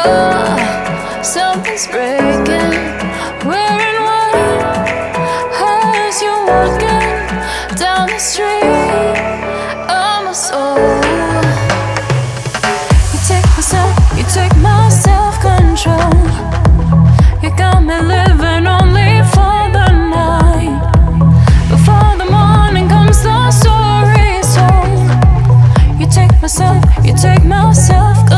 Oh, something's breaking. Wearing white as you're walking down the street. Oh, my soul. You take myself, you take my self control. You got me living only for the night. Before the morning comes, the story's told. You take myself, you take my self-control.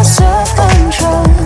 lost of control.